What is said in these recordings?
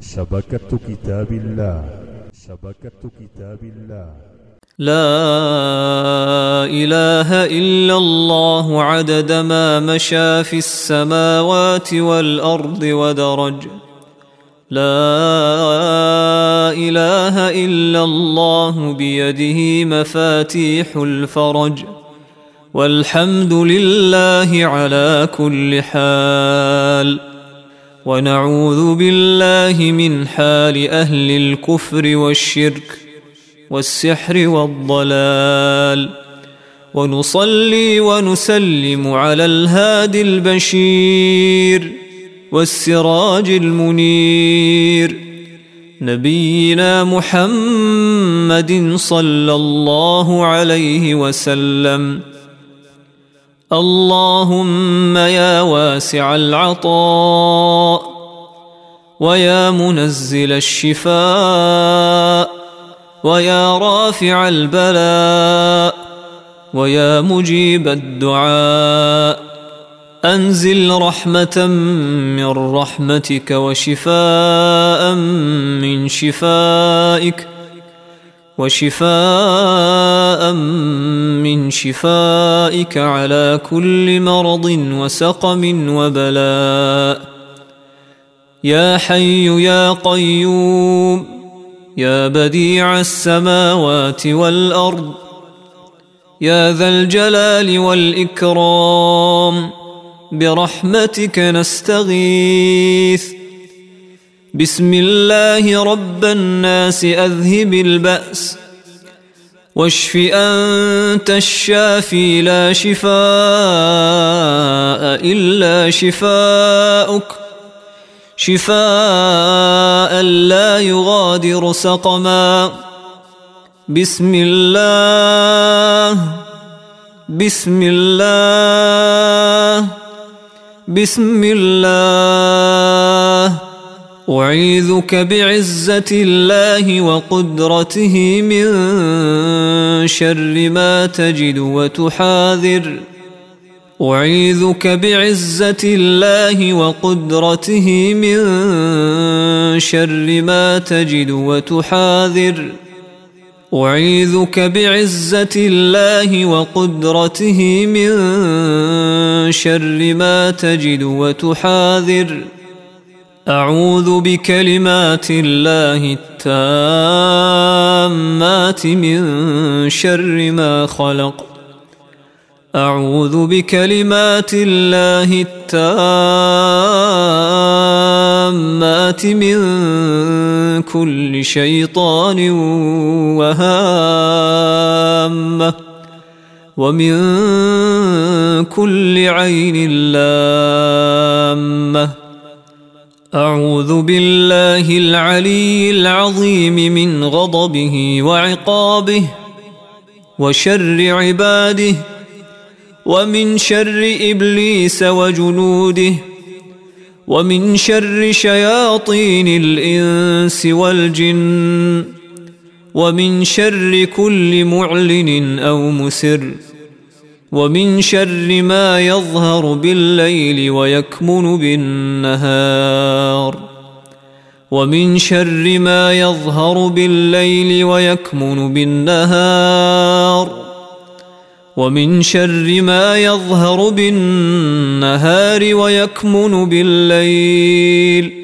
شبكة كتاب الله. شبكة كتاب الله. لا إله إلا الله عدد ما مشى في السماوات والأرض ودرج. لا إله إلا الله بيده مفاتيح الفرج. والحمد لله على كل حال. ونعوذ بالله من حال أهل الكفر والشرك والسحر والضلال. ونصلي ونسلم على الهادي البشير والسراج المنير. نبينا محمد صلى الله عليه وسلم. اللهم يا واسع العطاء ويا منزل الشفاء ويا رافع البلاء ويا مجيب الدعاء أنزل رحمة من رحمتك وشفاء من شفائك وشفاء من شفائك على كل مرض وسقم وبلاء. يا حي يا قيوم يا بديع السماوات والأرض يا ذا الجلال والإكرام برحمتك نستغيث. بسم الله رب الناس أذهب البأس واشف أنت الشافي لا شفاء إلا شفاؤك شفاء لا يغادر سقما بسم الله بسم الله بسم الله أعيذك بعزة الله وقدرته من شر ما تجد وتحاذر. أعيذك بعزة الله وقدرته من شر ما تجد وتحاذر. أعيذك بعزة الله وقدرته من شر ما تجد وتحاذر. أعوذ بكلمات الله التامات من شر ما خلق. أعوذ بكلمات الله التامات من كل شيطان وهامة. ومن كل عين لامة. أعوذ بالله العلي العظيم من غضبه وعقابه وشر عباده ومن شر إبليس وجنوده ومن شر شياطين الإنس والجن ومن شر كل معلن أو مسر ومن شر ما يظهر بالليل ويكمن بالنهار. ومن شر ما يظهر بالليل ويكمن بالنهار. ومن شر ما يظهر بالنهار ويكمن بالليل.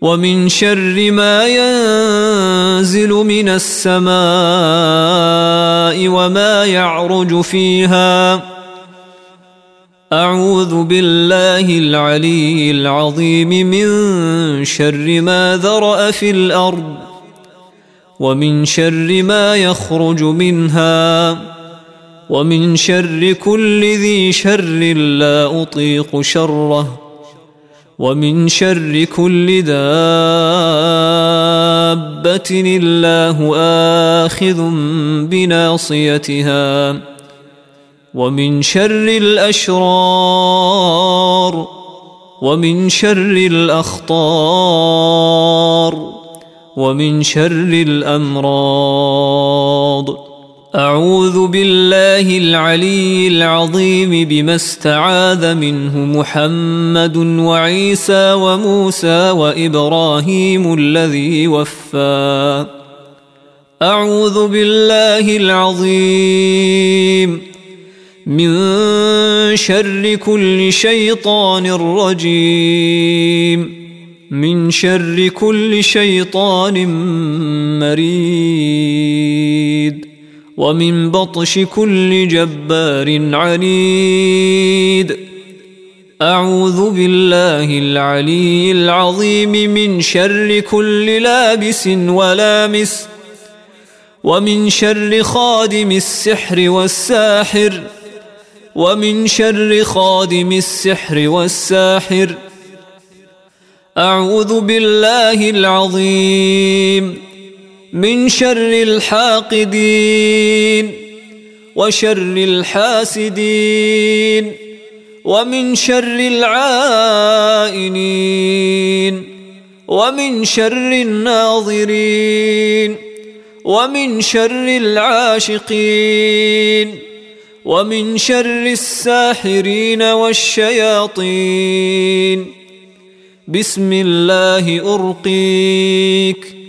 ومن شر ما ينزل من السماء وما يعرج فيها. أعوذ بالله العلي العظيم من شر ما ذرأ في الأرض ومن شر ما يخرج منها ومن شر كل ذي شر لا أطيق شره. ومن شر كل دابة الله آخذ بناصيتها. ومن شر الأشرار ومن شر الأخطار ومن شر الأمراض. أعوذ بالله العلي العظيم بما استعاذ منه محمد وعيسى وموسى وإبراهيم الذي وفى. أعوذ بالله العظيم من شر كل شيطان رجيم. من شر كل شيطان مريد. ومن بطش كل جبار عنيد. أعوذ بالله العلي العظيم من شر كل لابس ولامس ومن شر خادم السحر والساحر ومن شر خادم السحر والساحر. أعوذ بالله العظيم. من شر الحاقدين وشر الحاسدين ومن شر العائنين ومن شر الناظرين ومن شر العاشقين ومن شر الساحرين والشياطين. بسم الله أرقيك.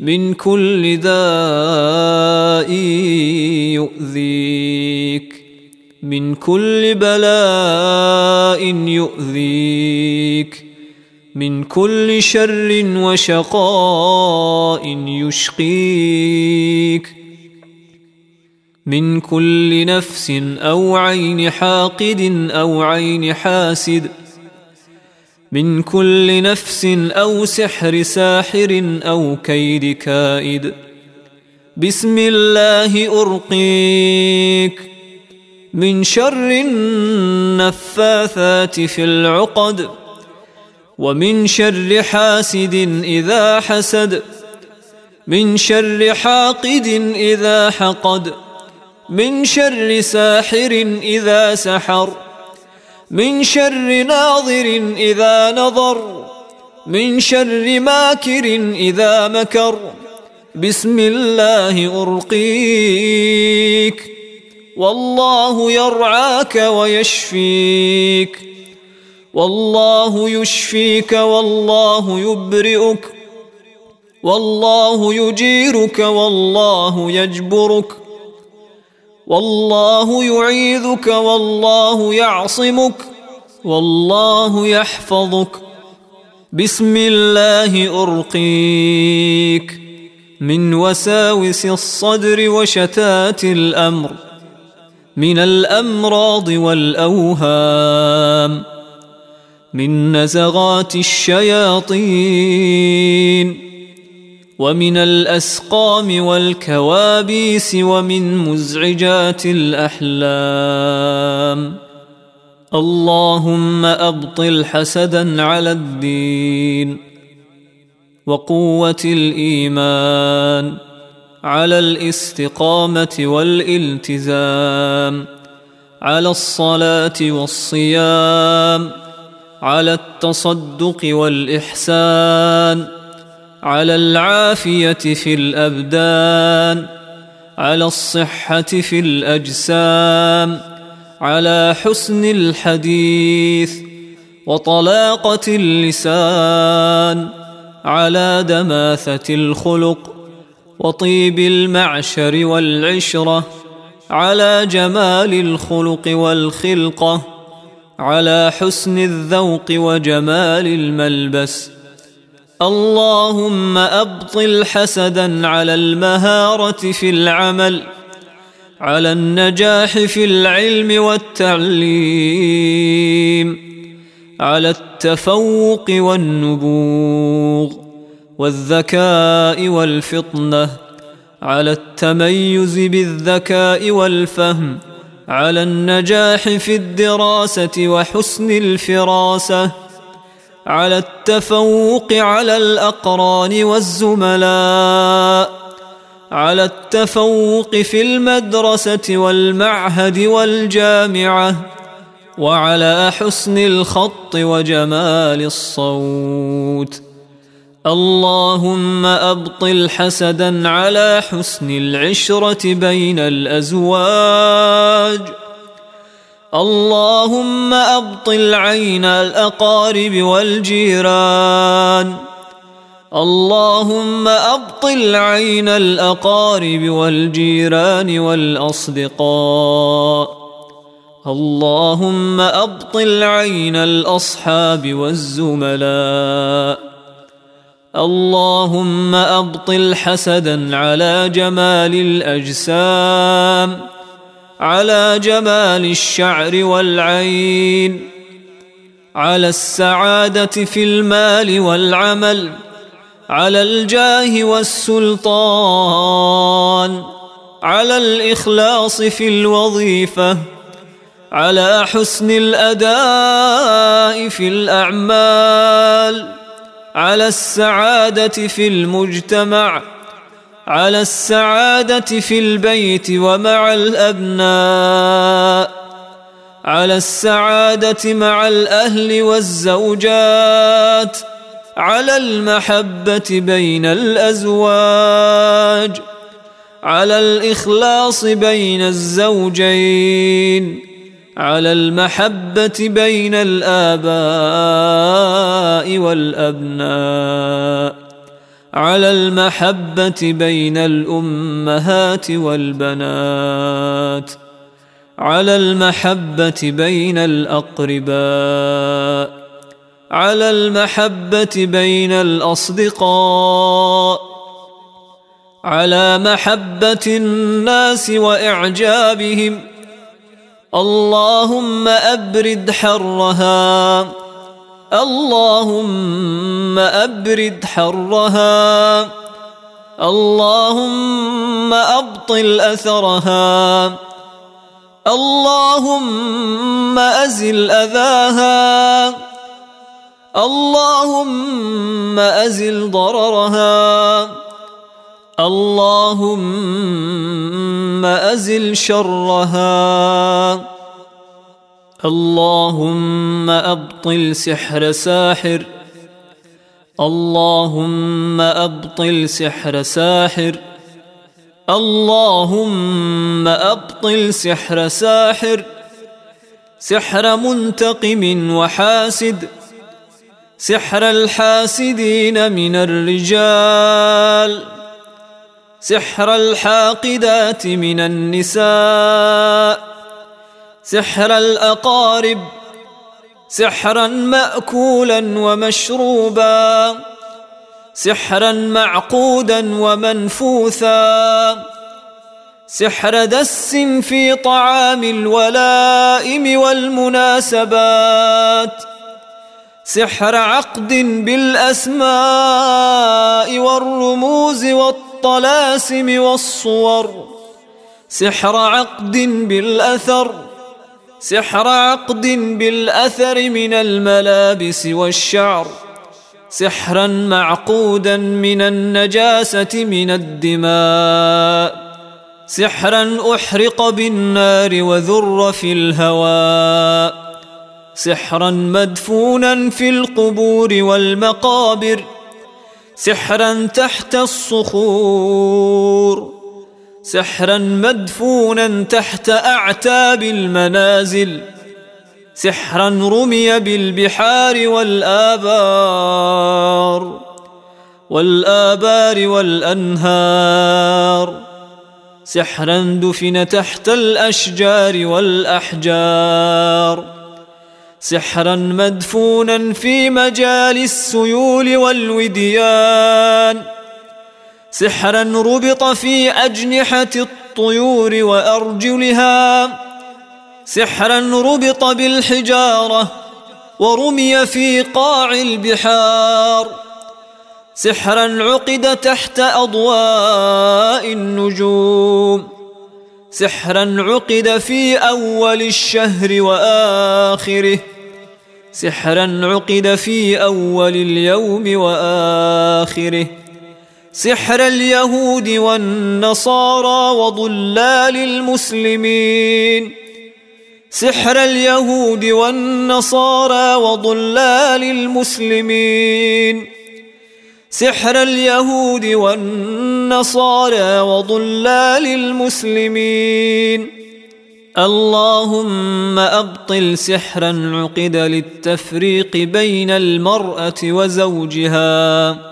من كل داء يؤذيك من كل بلاء يؤذيك من كل شر وشقاء يشقيك من كل نفس أو عين حاقد أو عين حاسد من كل نفس أو سحر ساحر أو كيد كائد. بسم الله أرقيك. من شر النفاثات في العقد. ومن شر حاسد إذا حسد. من شر حاقد إذا حقد. من شر ساحر إذا سحر. من شر ناظر إذا نظر من شر ماكر إذا مكر. بسم الله أرقيك والله يرعاك ويشفيك. والله يشفيك والله يبرئك. والله يجيرك والله يجبرك. والله يعيذك والله يعصمك والله يحفظك. بسم الله أرقيك. من وساوس الصدر وشتات الأمر من الأمراض والأوهام من نزغات الشياطين. ومن الأسقام والكوابيس ومن مزعجات الأحلام. اللهم أبطل حسدا على الدين وقوة الإيمان على الاستقامة والالتزام على الصلاة والصيام على التصدق والإحسان. على العافية في الأبدان على الصحة في الأجسام على حسن الحديث وطلاقة اللسان على دماثة الخلق وطيب المعشر والعشرة على جمال الخلق والخلقة على حسن الذوق وجمال الملبس. اللهم أبطل حسدا على المهارة في العمل على النجاح في العلم والتعليم على التفوق والنبوغ والذكاء والفطنة على التميز بالذكاء والفهم على النجاح في الدراسة وحسن الفراسة. على التفوق على الأقران والزملاء على التفوق في المدرسة والمعهد والجامعة وعلى حسن الخط وجمال الصوت. اللهم أبطل حسدا على حسن العشرة بين الأزواج. اللهم أبطل عين الأقارب والجيران. اللهم أبطل عين الأقارب والجيران والأصدقاء. اللهم أبطل عين الأصحاب والزملاء. اللهم أبطل حسدا على جمال الأجسام. على جمال الشعر والعين على السعادة في المال والعمل على الجاه والسلطان على الإخلاص في الوظيفة على حسن الأداء في الأعمال على السعادة في المجتمع. على السعادة في البيت ومع الأبناء. على السعادة مع الأهل والزوجات. على المحبة بين الأزواج. على الإخلاص بين الزوجين. على المحبة بين الآباء والأبناء. على المحبة بين الأمهات والبنات. على المحبة بين الأقرباء. على المحبة بين الأصدقاء. على محبة الناس وإعجابهم. اللهم أبرد حرها. اللهم أبرد حرها. اللهم أبطل أثرها. اللهم أزل أذاها. اللهم أزل ضررها. اللهم أزل شرها. اللهم أبطل سحر ساحر. اللهم أبطل سحر ساحر. اللهم أبطل سحر ساحر. سحر منتقم وحاسد. سحر الحاسدين من الرجال. سحر الحاقدات من النساء. سحر الأقارب سحرا مأكولا ومشروبا سحرا معقودا ومنفوثا سحر دس في طعام الولائم والمناسبات سحر عقد بالأسماء والرموز والطعام الطلاسم والصور سحر عقد بالأثر سحر عقد بالأثر من الملابس والشعر سحرا معقودا من النجاسة من الدماء سحرا أحرق بالنار وذر في الهواء سحرا مدفونا في القبور والمقابر سحرا تحت الصخور. سحرا مدفونا تحت أعتاب المنازل. سحرا رمي بالبحار والآبار والآبار والأنهار. سحرا دفن تحت الأشجار والأحجار. سحرا مدفونا في مجال السيول والوديان. سحرا ربط في أجنحة الطيور وأرجلها. سحرا ربط بالحجارة ورمي في قاع البحار. سحرا عقد تحت أضواء النجوم. سحرا عقد في أول الشهر وآخره. سحرا عقد في أول اليوم وآخره. سحر اليهود والنصارى وضلال المسلمين. سحر اليهود والنصارى وضلال المسلمين. سحر اليهود والنصارى وضلال المسلمين. اللهم أبطل سحرا عقد للتفريق بين المرأة وزوجها.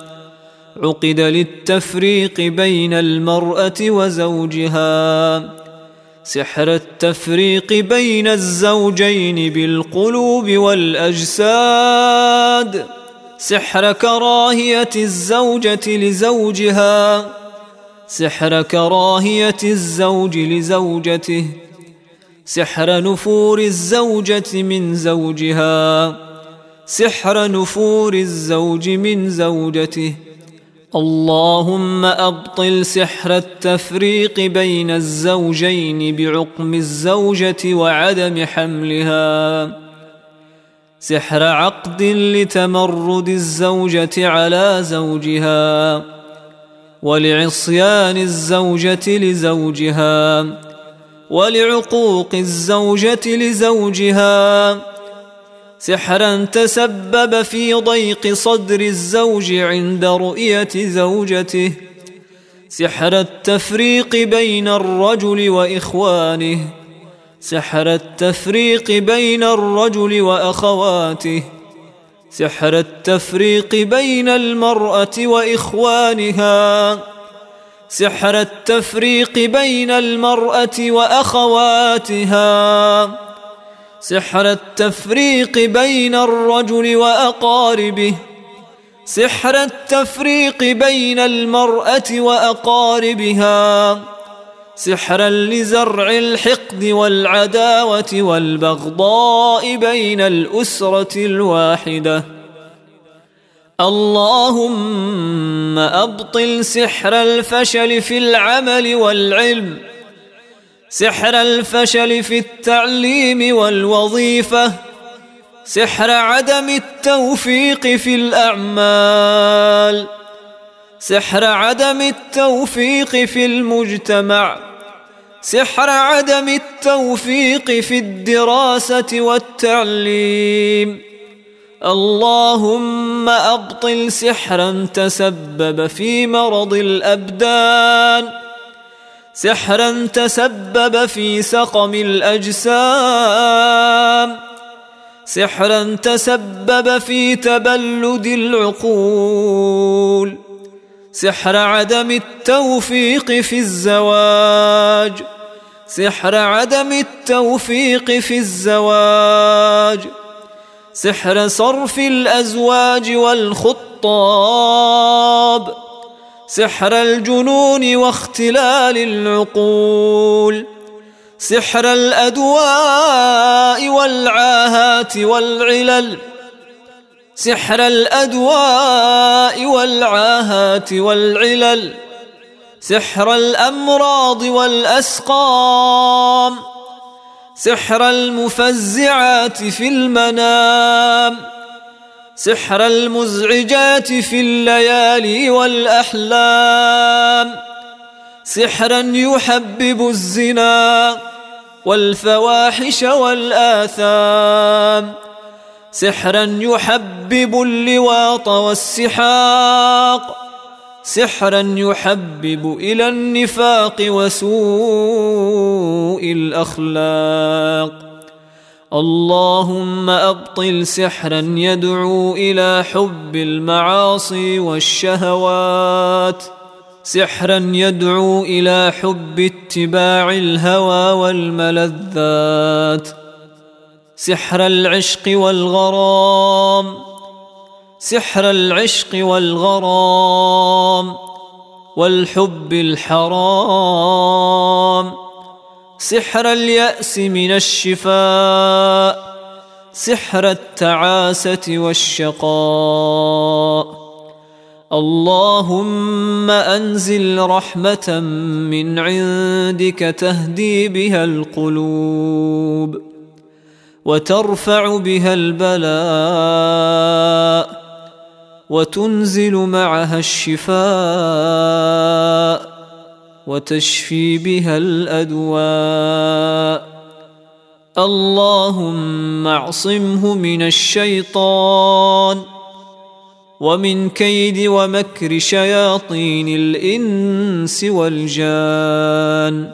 عقد للتفريق بين المرأة وزوجها. سحر التفريق بين الزوجين بالقلوب والأجساد. سحر كراهية الزوجة لزوجها. سحر كراهية الزوج لزوجته. سحر نفور الزوجة من زوجها. سحر نفور الزوج من زوجته. اللهم أبطل سحر التفريق بين الزوجين بعقم الزوجة وعدم حملها. سحر عقد لتمرد الزوجة على زوجها ولعصيان الزوجة لزوجها ولعقوق الزوجة لزوجها سحرا تسبب في ضيق صدر الزوج عند رؤية زوجته. سحر التفريق بين الرجل وإخوانه. سحر التفريق بين الرجل وأخواته. سحر التفريق بين المرأة وإخوانها. سحر التفريق بين المرأة وأخواتها. سحر التفريق بين الرجل وأقاربه. سحر التفريق بين المرأة وأقاربها. سحرا لزرع الحقد والعداوة والبغضاء بين الأسرة الواحدة. اللهم أبطل سحر الفشل في العمل والعلم. سحر الفشل في التعليم والوظيفة سحر عدم التوفيق في الأعمال سحر عدم التوفيق في المجتمع سحر عدم التوفيق في الدراسة والتعليم. اللهم أبطل سحرا تسبب في مرض الأبدان. سحرا تسبب في سقم الأجسام. سحرا تسبب في تبلد العقول. سحر عدم التوفيق في الزواج. سحر عدم التوفيق في الزواج. سحر صرف الأزواج والخطاب. سحر الجنون واختلال العقول. سحر الأدواء والعاهات والعلل. سحر الأدواء والعاهات والعلل. سحر الأمراض والأسقام. سحر المفزعات في المنام. سحر المزعجات في الليالي والأحلام. سحرا يحبب الزنا والفواحش والآثام. سحرا يحبب اللواط والسحاق. سحرا يحبب إلى النفاق وسوء الأخلاق. اللهم أبطل سحرا يدعو إلى حب المعاصي والشهوات. سحرا يدعو إلى حب اتباع الهوى والملذات. سحر العشق والغرام. سحر العشق والغرام. والحب الحرام. سحر اليأس من الشفاء سحر التعاسة والشقاء. اللهم أنزل رحمة من عندك تهدي بها القلوب وترفع بها البلاء وتنزل معها الشفاء. وتشفي بها الأدواء. اللهم اعصمه من الشيطان ومن كيد ومكر شياطين الإنس والجان.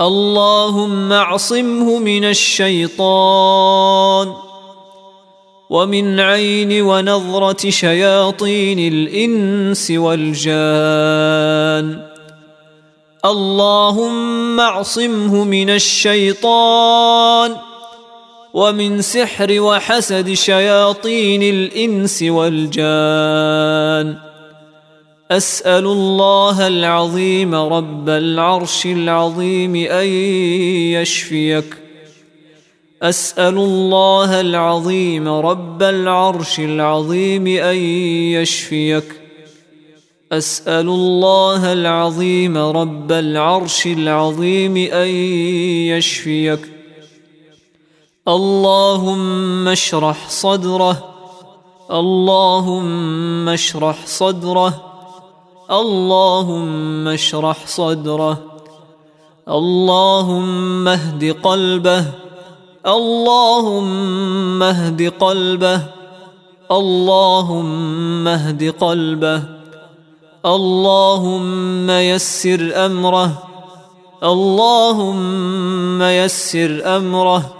اللهم اعصمه من الشيطان ومن عين ونظرة شياطين الإنس والجان. اللهم اعصمه من الشيطان ومن سحر وحسد شياطين الإنس والجان. أسأل الله العظيم رب العرش العظيم أن يشفيك. أسأل الله العظيم رب العرش العظيم أن يشفيك. أسأل الله العظيم رب العرش العظيم أن يشفيك. اللهم اشرح صدره. اللهم اشرح صدره. اللهم اشرح صدره. اللهم اهد قلبه. اللهم اهد قلبه. اللهم اهد قلبه. اللهم يسر أمره. اللهم يسر أمره.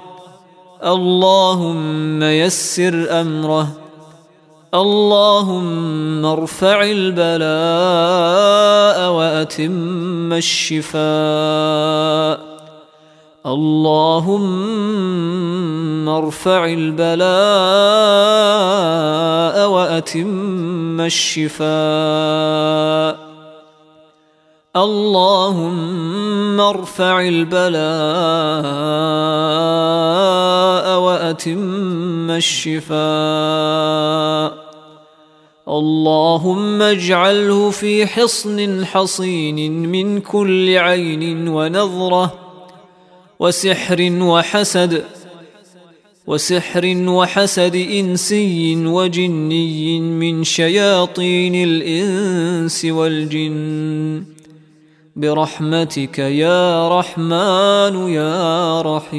اللهم يسر أمره. اللهم ارفع البلاء وأتم الشفاء. اللهم ارفع البلاء وأتم الشفاء. اللهم ارفع البلاء وأتم الشفاء. اللهم اجعله في حصن حصين من كل عين ونظرة. وسحر وحسد وسحر وحسد إنسي وجني من شياطين الإنس والجن. برحمتك يا رحمن يا رحيم.